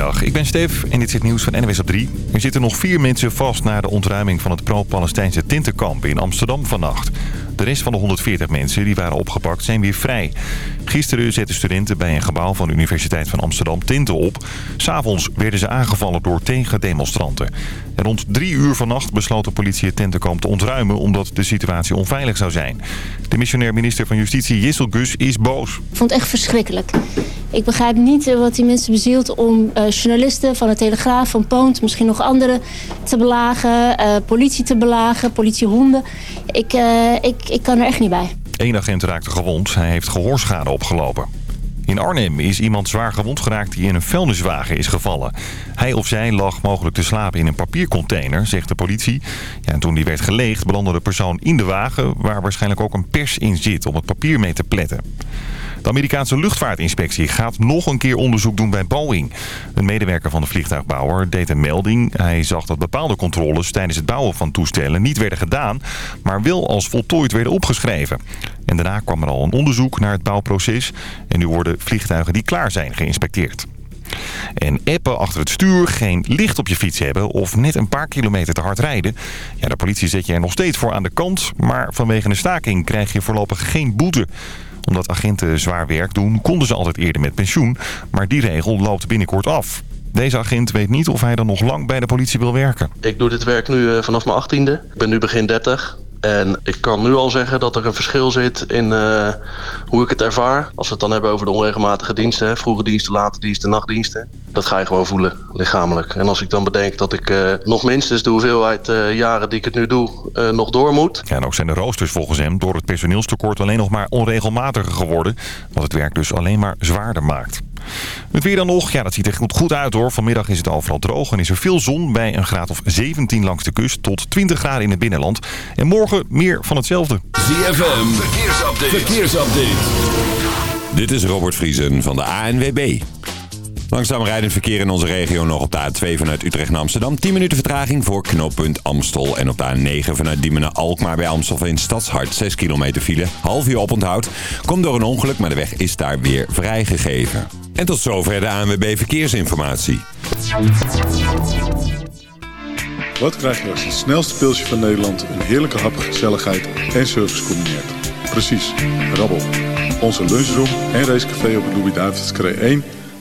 Goedemiddag, ik ben Stef en dit is het nieuws van NWS op 3. Er zitten nog vier mensen vast na de ontruiming van het pro-Palestijnse tintenkamp in Amsterdam vannacht. De rest van de 140 mensen die waren opgepakt zijn weer vrij. Gisteren zetten studenten bij een gebouw van de Universiteit van Amsterdam tinten op. S'avonds werden ze aangevallen door tegendemonstranten. En rond drie uur vannacht besloot de politie het tentenkamp te ontruimen... omdat de situatie onveilig zou zijn. De missionair minister van Justitie Jissel Gus is boos. Ik vond het echt verschrikkelijk. Ik begrijp niet eh, wat die mensen bezielt om uh, journalisten van de Telegraaf, van Poont... misschien nog anderen te belagen, uh, politie te belagen, politiehonden. Ik, ik, ik kan er echt niet bij. Eén agent raakte gewond. Hij heeft gehoorschade opgelopen. In Arnhem is iemand zwaar gewond geraakt die in een vuilniswagen is gevallen. Hij of zij lag mogelijk te slapen in een papiercontainer, zegt de politie. Ja, en toen die werd geleegd belandde de persoon in de wagen... waar waarschijnlijk ook een pers in zit om het papier mee te pletten. De Amerikaanse luchtvaartinspectie gaat nog een keer onderzoek doen bij Boeing. Een medewerker van de vliegtuigbouwer deed een melding. Hij zag dat bepaalde controles tijdens het bouwen van toestellen niet werden gedaan... maar wel als voltooid werden opgeschreven. En daarna kwam er al een onderzoek naar het bouwproces. En nu worden vliegtuigen die klaar zijn geïnspecteerd. En appen achter het stuur, geen licht op je fiets hebben of net een paar kilometer te hard rijden. Ja, de politie zet je er nog steeds voor aan de kant, maar vanwege een staking krijg je voorlopig geen boete omdat agenten zwaar werk doen, konden ze altijd eerder met pensioen. Maar die regel loopt binnenkort af. Deze agent weet niet of hij dan nog lang bij de politie wil werken. Ik doe dit werk nu eh, vanaf mijn achttiende. Ik ben nu begin 30. En ik kan nu al zeggen dat er een verschil zit in uh, hoe ik het ervaar. Als we het dan hebben over de onregelmatige diensten, vroege diensten, late diensten, nachtdiensten. Dat ga je gewoon voelen, lichamelijk. En als ik dan bedenk dat ik uh, nog minstens de hoeveelheid uh, jaren die ik het nu doe, nog door moet. Ja, en ook zijn de roosters volgens hem door het personeelstekort alleen nog maar onregelmatiger geworden. Wat het werk dus alleen maar zwaarder maakt. Het weer dan nog, ja dat ziet er goed, uit hoor. Vanmiddag is het overal droog en is er veel zon bij een graad of 17 langs de kust tot 20 graden in het binnenland. En morgen meer van hetzelfde. ZFM, verkeersupdate. verkeersupdate. Dit is Robert Vriesen van de ANWB. Langzaam rijdend verkeer in onze regio nog op de A2 vanuit Utrecht naar Amsterdam. 10 minuten vertraging voor knooppunt Amstel. En op de A9 vanuit Diemen naar Alkmaar bij Amstelveen Stadshart. 6 kilometer file, half uur oponthoud. Komt door een ongeluk, maar de weg is daar weer vrijgegeven. En tot zover de ANWB Verkeersinformatie. Wat krijg je als het snelste pilsje van Nederland... een heerlijke hap, gezelligheid en service combineert? Precies, rabbel. Onze lunchroom en racecafé op de Louis-David's 1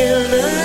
killer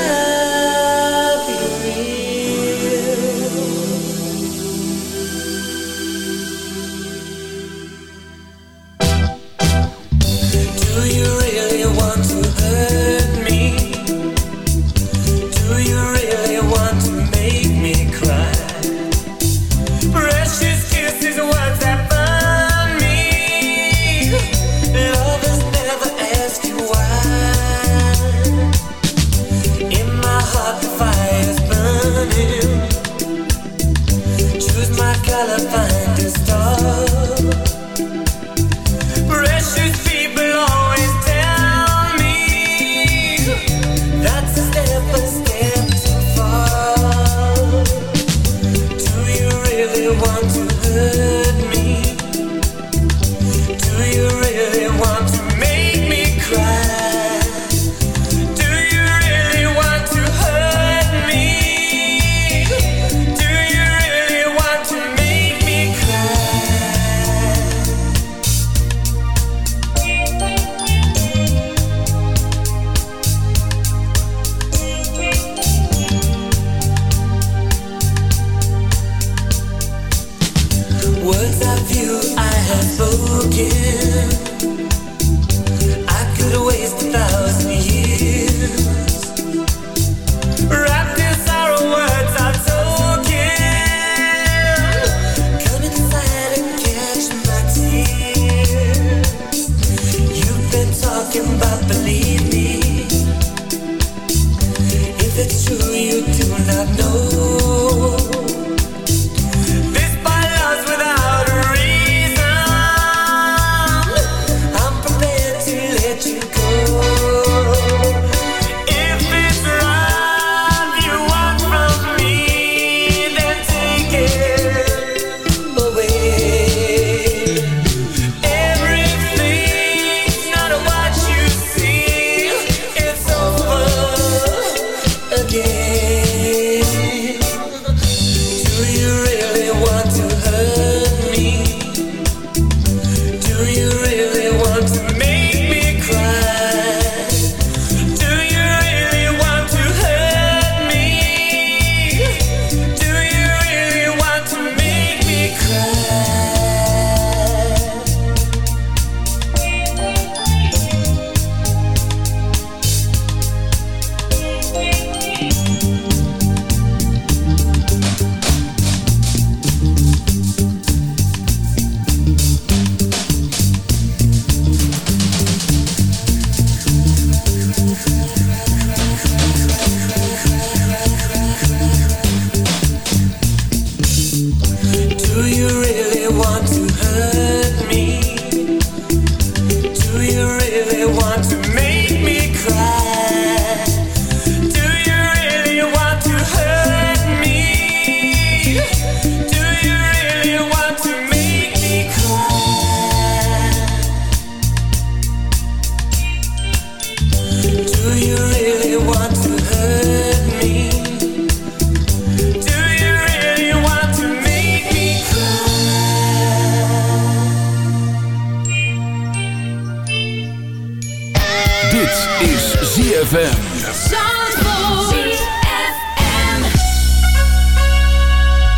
Dit is ZFM.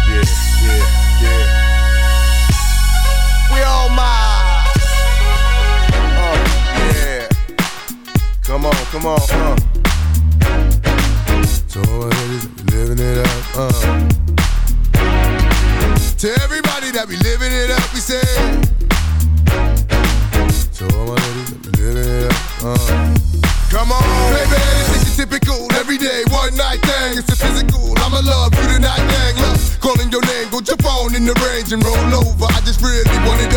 Yeah, yeah, yeah. We all mine. Oh, yeah. Come on, come on, uh. So is living it up, uh. To everybody that be living it up, we say... Uh. Come on, baby, this is typical everyday one night thing. It's a physical. I'ma love you tonight, gang. Love calling your name, go jump on in the range and roll over. I just really wanted to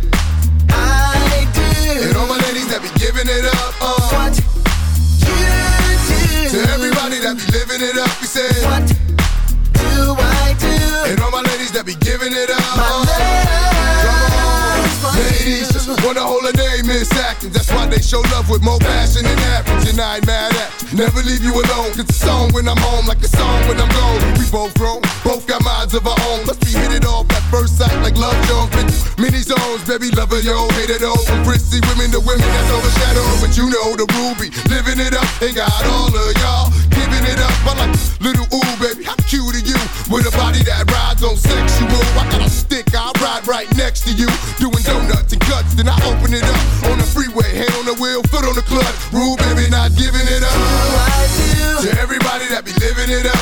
I do. And all my ladies that be giving it up, uh. What you do. To everybody that be living it up, we say what do I do? And all my ladies that be giving it up, uh. Come on, ladies, just wanna hold name, Miss Acting. That's why they show love with more passion than average, and I ain't mad at. Never leave you alone, it's a song when I'm home, like a song when I'm gone. We both grown, both got minds of our own. Must be hit it off at first sight, like Love Jones. Many zones, baby, lover, yo, hate it all. From prissy women to women that's overshadowed. But you know the ruby, living it up, Ain't got all of y'all giving it up. I like little ooh, baby, how cute are you? With a body that rides on sexual. I got a stick, I ride right next to you. Doing donuts and cuts, then I open it up on the freeway, hand on the wheel, foot on the clutch. Rule, baby, not giving it up. To everybody that be living it up,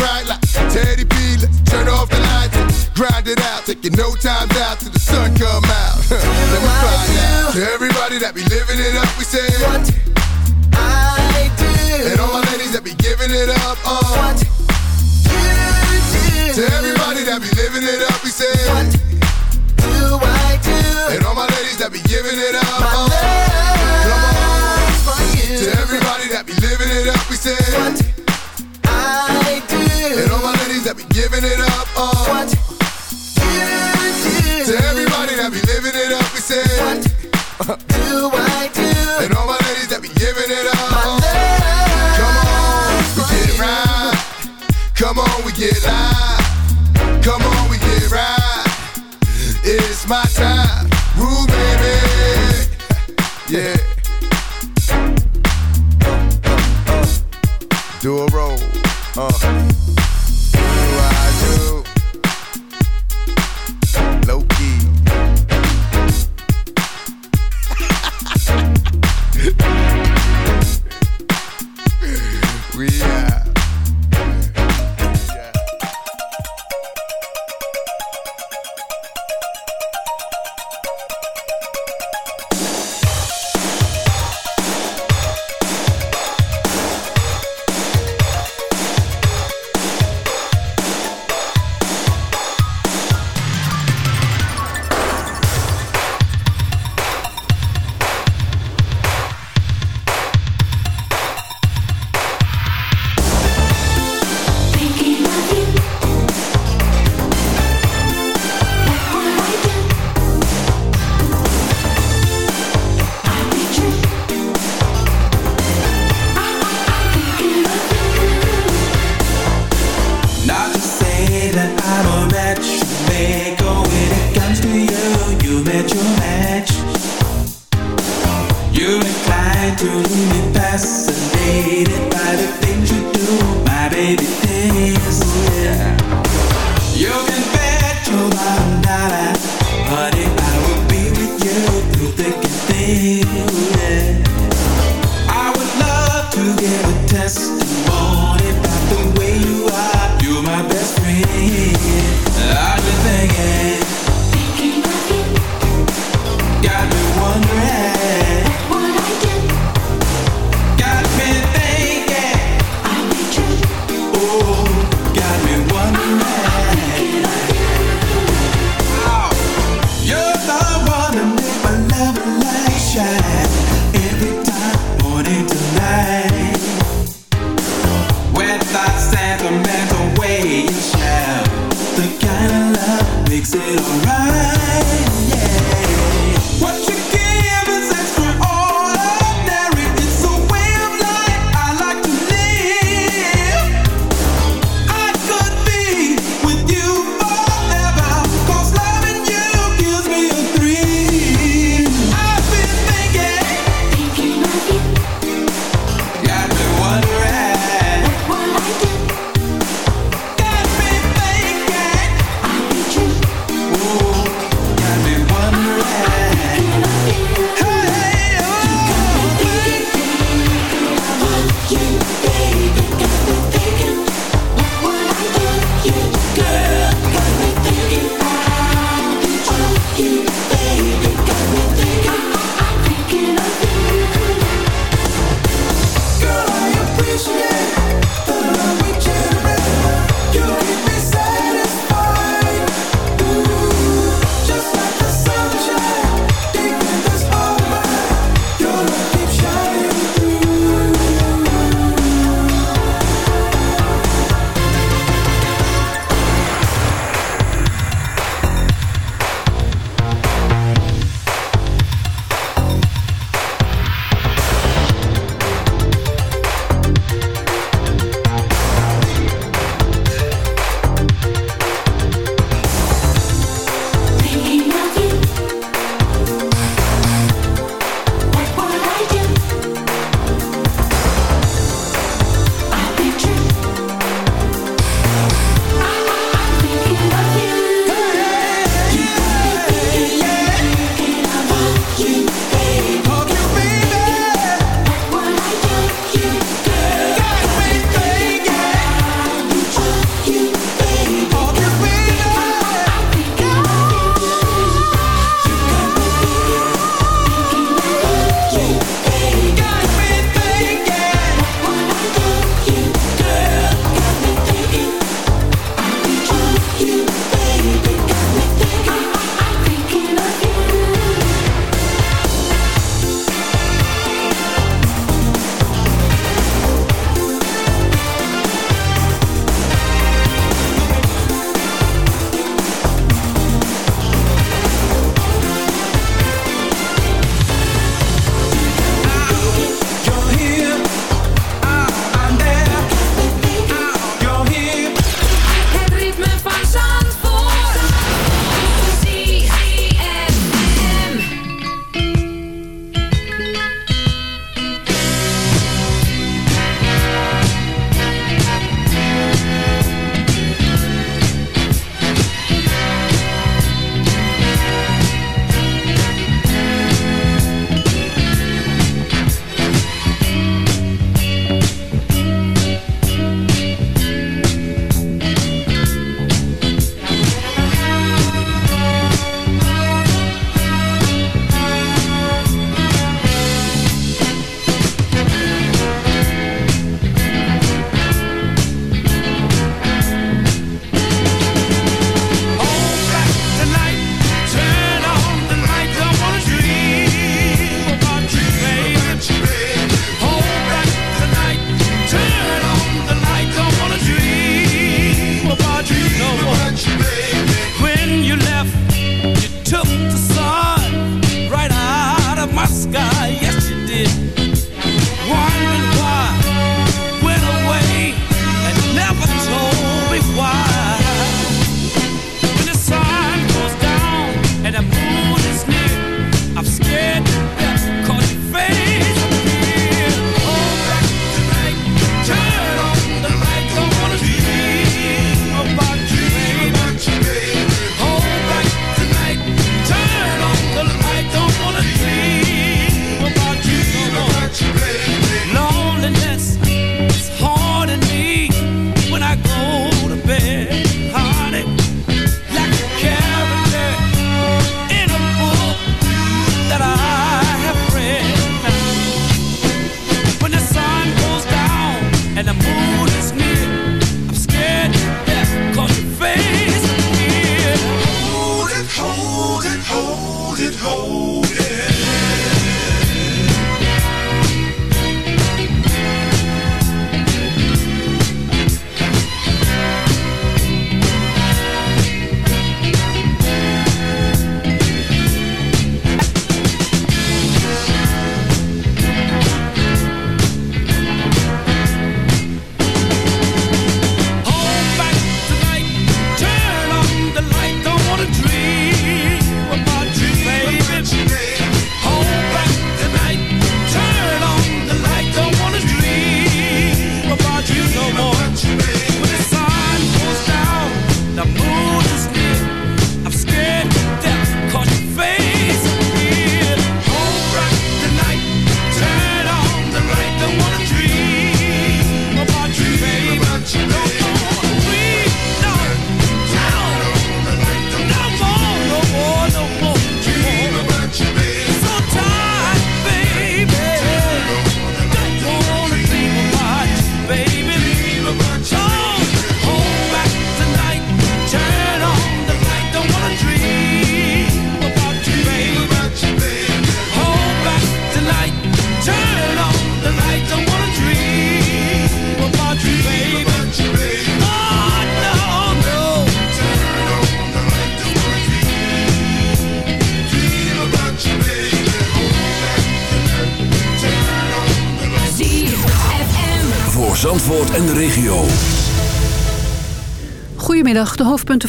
grind it out. Taking no time out till the sun come out. Let me find out. To everybody that be living it up, we say what I do. And all my ladies that be giving it up, uh. What you do. To everybody that be living it up, we say what do I do? And all my ladies that be giving it up, uh. Come on. To everybody that be living it up, we say what I do. And all my ladies that be giving it up, do I do? And all my ladies that be giving it up, uh. Come on, we get right. Come on, we get live. Come on, we get right. It's my time, baby. Yeah. Do a roll, uh.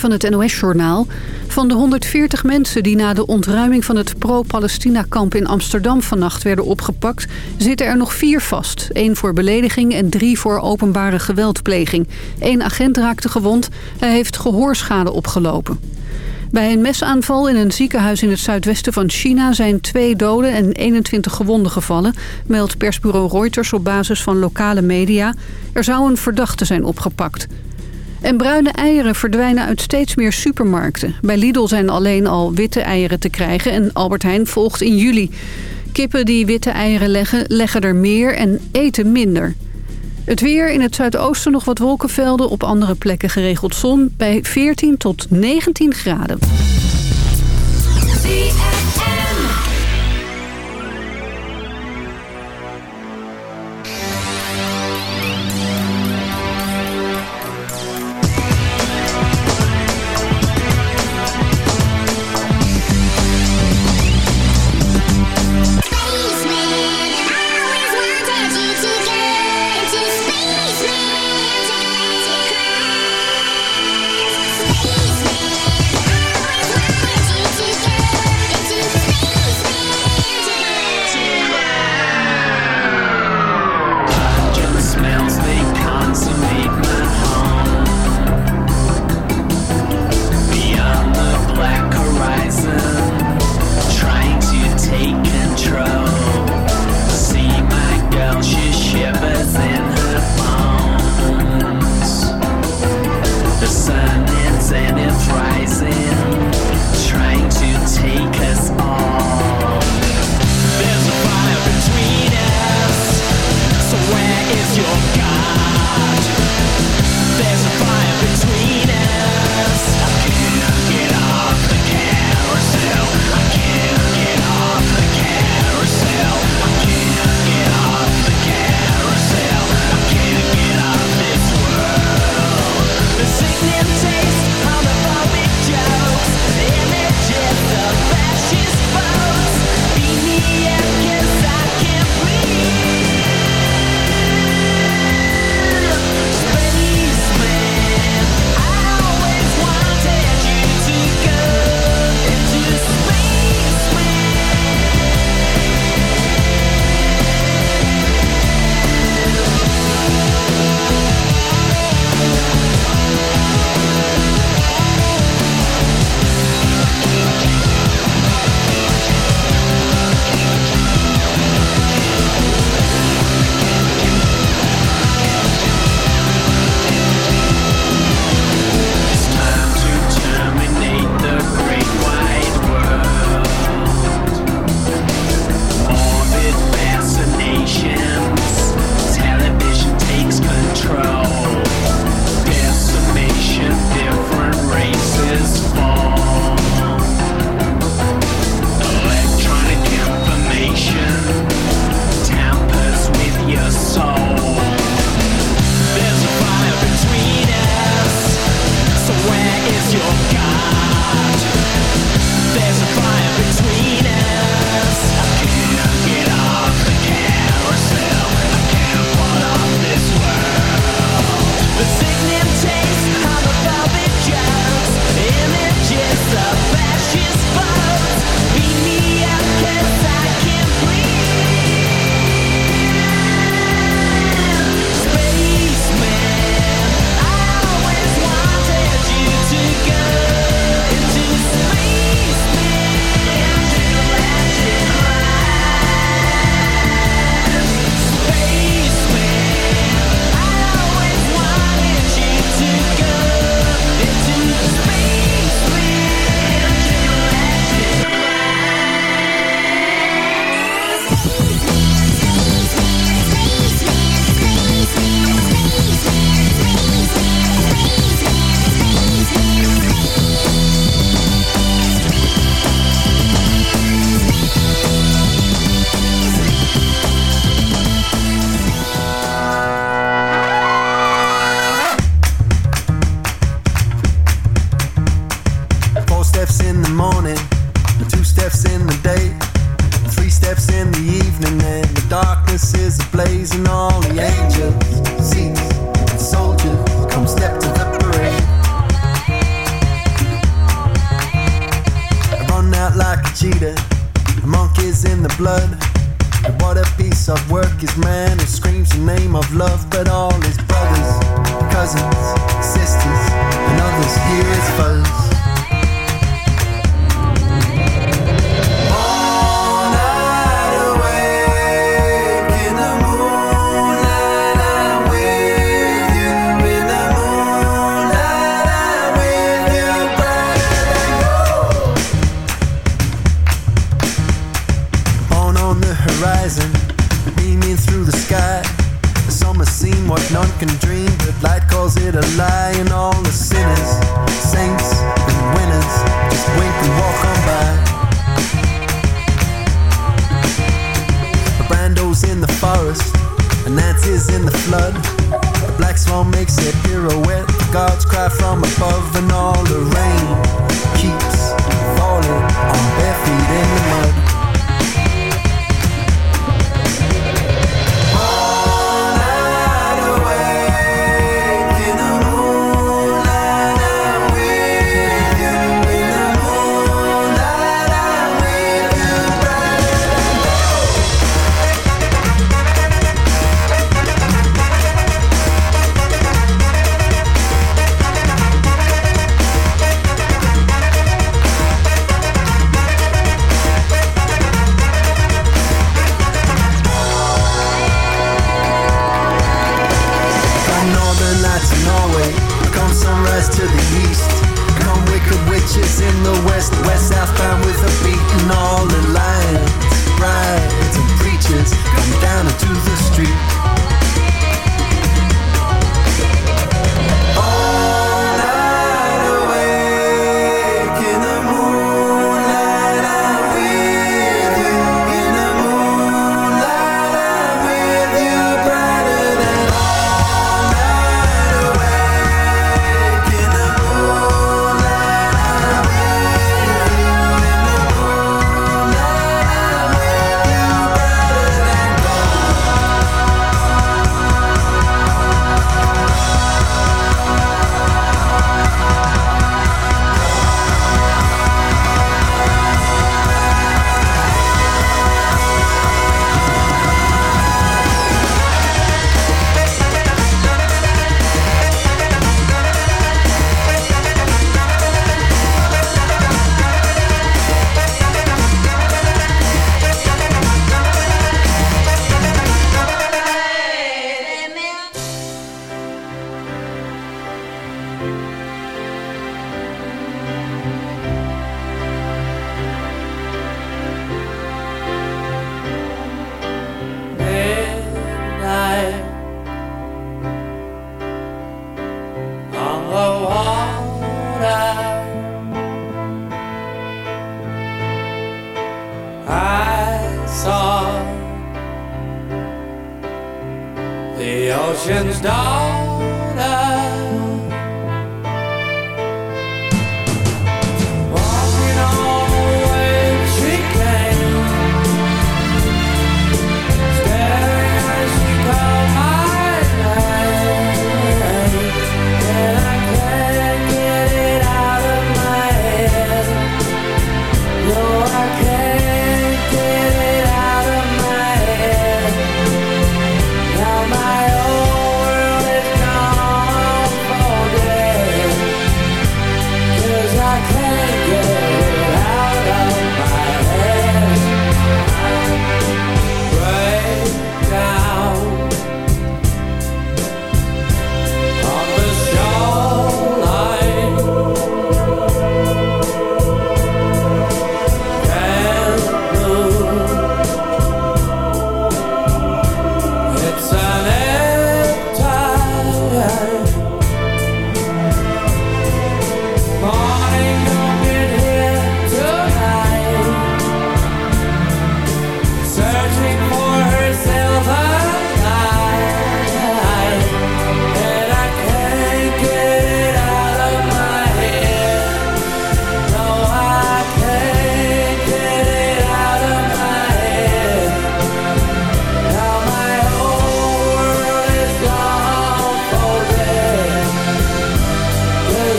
Van het NOS-journaal. Van de 140 mensen die na de ontruiming van het pro-Palestina-kamp in Amsterdam vannacht werden opgepakt... zitten er nog vier vast. Eén voor belediging en drie voor openbare geweldpleging. Eén agent raakte gewond, hij heeft gehoorschade opgelopen. Bij een mesaanval in een ziekenhuis in het zuidwesten van China... zijn twee doden en 21 gewonden gevallen... meldt persbureau Reuters op basis van lokale media. Er zou een verdachte zijn opgepakt. En bruine eieren verdwijnen uit steeds meer supermarkten. Bij Lidl zijn alleen al witte eieren te krijgen en Albert Heijn volgt in juli. Kippen die witte eieren leggen, leggen er meer en eten minder. Het weer in het zuidoosten nog wat wolkenvelden, op andere plekken geregeld zon bij 14 tot 19 graden.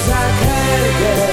I can't get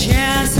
chance